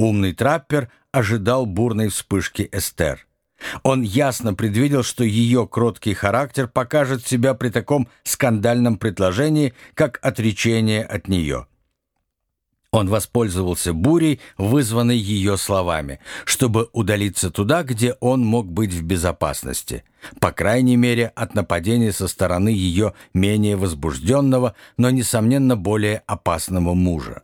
Умный траппер ожидал бурной вспышки Эстер. Он ясно предвидел, что ее кроткий характер покажет себя при таком скандальном предложении, как отречение от нее. Он воспользовался бурей, вызванной ее словами, чтобы удалиться туда, где он мог быть в безопасности, по крайней мере от нападения со стороны ее менее возбужденного, но, несомненно, более опасного мужа.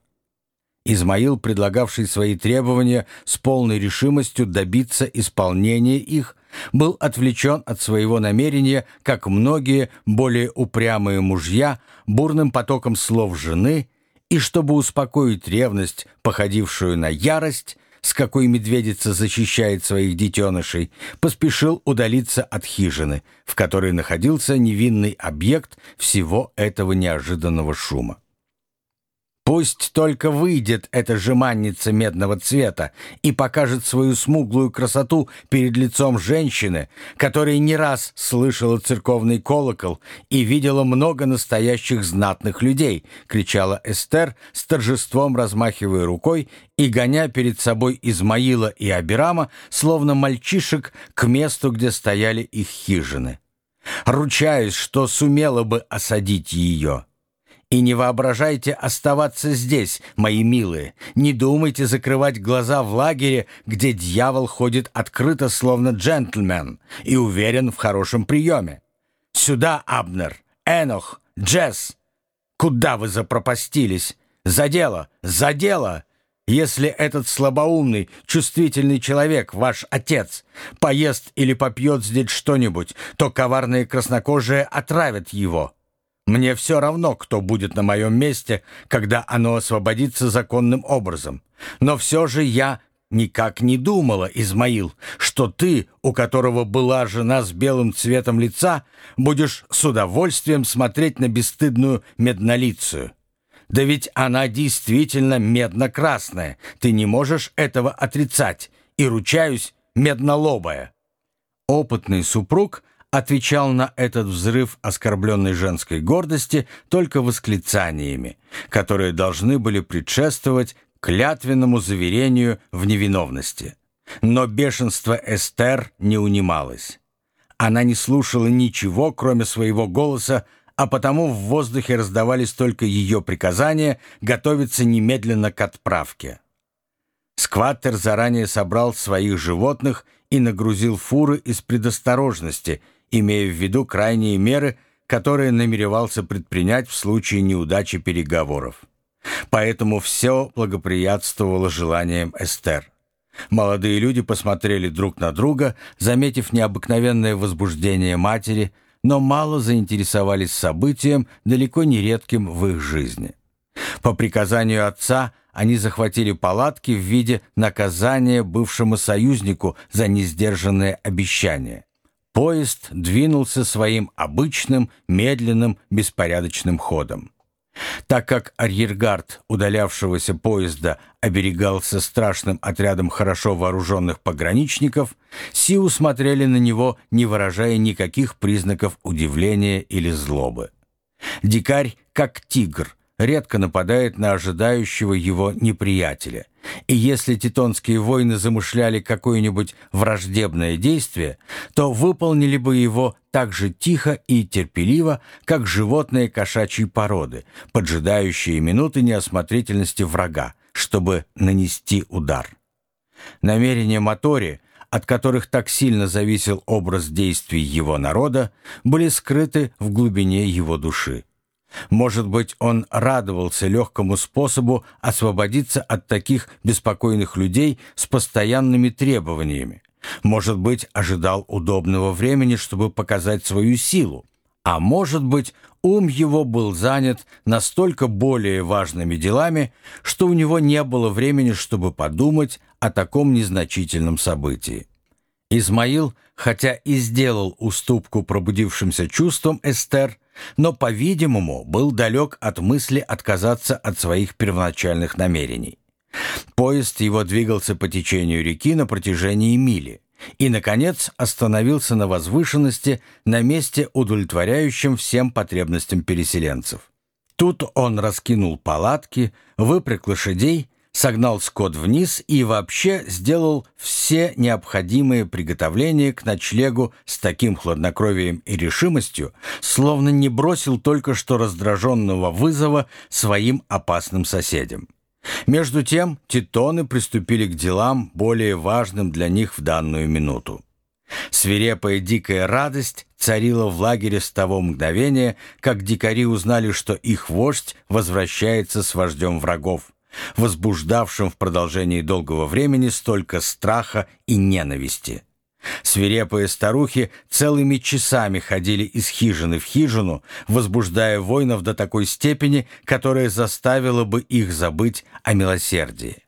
Измаил, предлагавший свои требования с полной решимостью добиться исполнения их, был отвлечен от своего намерения, как многие более упрямые мужья, бурным потоком слов жены, и чтобы успокоить ревность, походившую на ярость, с какой медведица защищает своих детенышей, поспешил удалиться от хижины, в которой находился невинный объект всего этого неожиданного шума. Пусть только выйдет эта жеманница медного цвета и покажет свою смуглую красоту перед лицом женщины, которая не раз слышала церковный колокол и видела много настоящих знатных людей, кричала Эстер с торжеством размахивая рукой и гоня перед собой Измаила и Абирама, словно мальчишек, к месту, где стояли их хижины. Ручаюсь, что сумела бы осадить ее. И не воображайте оставаться здесь, мои милые. Не думайте закрывать глаза в лагере, где дьявол ходит открыто, словно джентльмен, и уверен в хорошем приеме. Сюда, Абнер, Энох, Джесс. Куда вы запропастились? За дело, за дело! Если этот слабоумный, чувствительный человек, ваш отец, поест или попьет здесь что-нибудь, то коварные краснокожие отравят его. Мне все равно, кто будет на моем месте, когда оно освободится законным образом. Но все же я никак не думала, Измаил, что ты, у которого была жена с белым цветом лица, будешь с удовольствием смотреть на бесстыдную меднолицую. Да ведь она действительно медно-красная, ты не можешь этого отрицать, и, ручаюсь, меднолобая. Опытный супруг — отвечал на этот взрыв оскорбленной женской гордости только восклицаниями, которые должны были предшествовать клятвенному заверению в невиновности. Но бешенство Эстер не унималось. Она не слушала ничего, кроме своего голоса, а потому в воздухе раздавались только ее приказания готовиться немедленно к отправке. Скваттер заранее собрал своих животных и нагрузил фуры из предосторожности – имея в виду крайние меры, которые намеревался предпринять в случае неудачи переговоров. Поэтому все благоприятствовало желаниям Эстер. Молодые люди посмотрели друг на друга, заметив необыкновенное возбуждение матери, но мало заинтересовались событием, далеко не редким в их жизни. По приказанию отца они захватили палатки в виде наказания бывшему союзнику за несдержанное обещание. Поезд двинулся своим обычным, медленным, беспорядочным ходом. Так как арьергард удалявшегося поезда оберегался страшным отрядом хорошо вооруженных пограничников, Сиу смотрели на него, не выражая никаких признаков удивления или злобы. Дикарь, как тигр, редко нападает на ожидающего его неприятеля. И если титонские воины замышляли какое-нибудь враждебное действие, то выполнили бы его так же тихо и терпеливо, как животные кошачьей породы, поджидающие минуты неосмотрительности врага, чтобы нанести удар. Намерения Мотори, от которых так сильно зависел образ действий его народа, были скрыты в глубине его души. Может быть, он радовался легкому способу освободиться от таких беспокойных людей с постоянными требованиями. Может быть, ожидал удобного времени, чтобы показать свою силу. А может быть, ум его был занят настолько более важными делами, что у него не было времени, чтобы подумать о таком незначительном событии. Измаил, хотя и сделал уступку пробудившимся чувствам Эстер, но, по-видимому, был далек от мысли отказаться от своих первоначальных намерений. Поезд его двигался по течению реки на протяжении мили и, наконец, остановился на возвышенности на месте, удовлетворяющем всем потребностям переселенцев. Тут он раскинул палатки, выпряг лошадей, согнал скот вниз и вообще сделал все необходимые приготовления к ночлегу с таким хладнокровием и решимостью, словно не бросил только что раздраженного вызова своим опасным соседям. Между тем титоны приступили к делам, более важным для них в данную минуту. Свирепая дикая радость царила в лагере с того мгновения, как дикари узнали, что их вождь возвращается с вождем врагов, возбуждавшим в продолжении долгого времени столько страха и ненависти. Свирепые старухи целыми часами ходили из хижины в хижину, возбуждая воинов до такой степени, которая заставила бы их забыть о милосердии.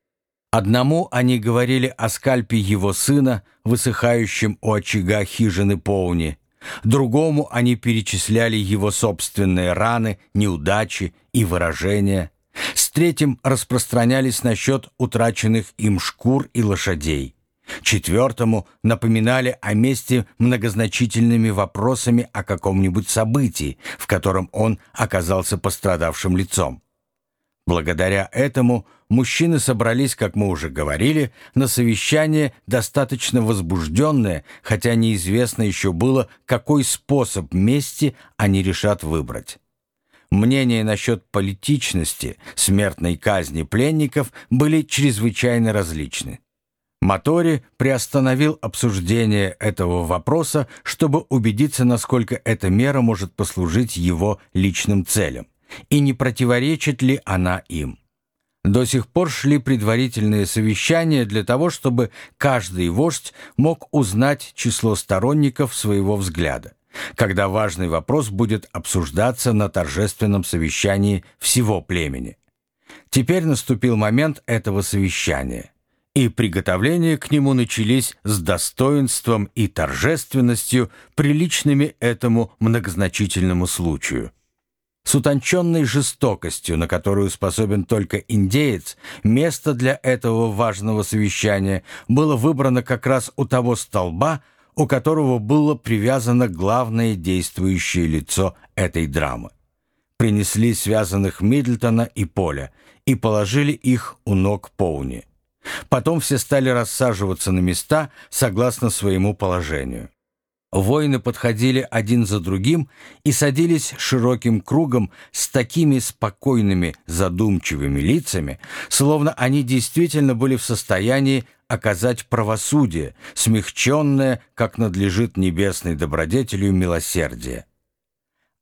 Одному они говорили о скальпе его сына, высыхающем у очага хижины Поуни, другому они перечисляли его собственные раны, неудачи и выражения, с третьим распространялись насчет утраченных им шкур и лошадей. Четвертому напоминали о месте многозначительными вопросами о каком-нибудь событии, в котором он оказался пострадавшим лицом. Благодаря этому мужчины собрались, как мы уже говорили, на совещание достаточно возбужденное, хотя неизвестно еще было, какой способ мести они решат выбрать. Мнения насчет политичности, смертной казни пленников были чрезвычайно различны. Мотори приостановил обсуждение этого вопроса, чтобы убедиться, насколько эта мера может послужить его личным целям, и не противоречит ли она им. До сих пор шли предварительные совещания для того, чтобы каждый вождь мог узнать число сторонников своего взгляда, когда важный вопрос будет обсуждаться на торжественном совещании всего племени. Теперь наступил момент этого совещания – и приготовления к нему начались с достоинством и торжественностью, приличными этому многозначительному случаю. С утонченной жестокостью, на которую способен только индеец, место для этого важного совещания было выбрано как раз у того столба, у которого было привязано главное действующее лицо этой драмы. Принесли связанных Мидлтона и Поля и положили их у ног Поуни. Потом все стали рассаживаться на места согласно своему положению. Воины подходили один за другим и садились широким кругом с такими спокойными, задумчивыми лицами, словно они действительно были в состоянии оказать правосудие, смягченное, как надлежит небесной добродетелью милосердия.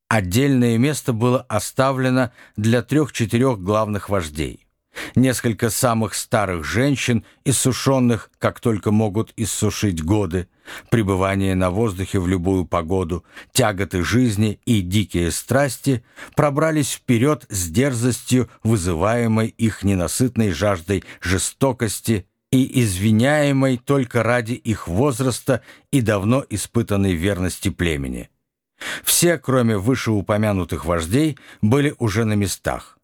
Отдельное место было оставлено для трех-четырех главных вождей. Несколько самых старых женщин, иссушенных, как только могут иссушить годы, пребывание на воздухе в любую погоду, тяготы жизни и дикие страсти, пробрались вперед с дерзостью, вызываемой их ненасытной жаждой жестокости и извиняемой только ради их возраста и давно испытанной верности племени. Все, кроме вышеупомянутых вождей, были уже на местах.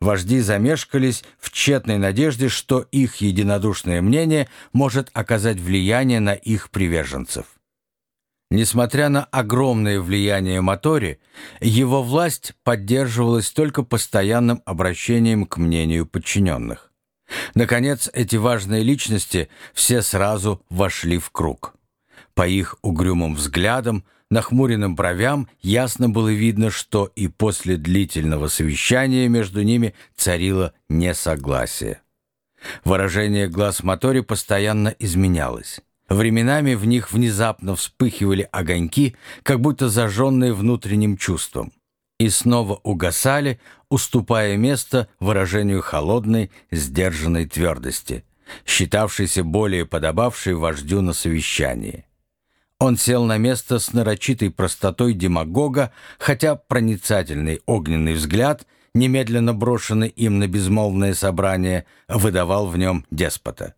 Вожди замешкались в тщетной надежде, что их единодушное мнение может оказать влияние на их приверженцев. Несмотря на огромное влияние Мотори, его власть поддерживалась только постоянным обращением к мнению подчиненных. Наконец, эти важные личности все сразу вошли в круг. По их угрюмым взглядам – нахмуренным бровям ясно было видно, что и после длительного совещания между ними царило несогласие. Выражение глаз Мотори постоянно изменялось. Временами в них внезапно вспыхивали огоньки, как будто зажженные внутренним чувством, и снова угасали, уступая место выражению холодной, сдержанной твердости, считавшейся более подобавшей вождю на совещании. Он сел на место с нарочитой простотой демагога, хотя проницательный огненный взгляд, немедленно брошенный им на безмолвное собрание, выдавал в нем деспота.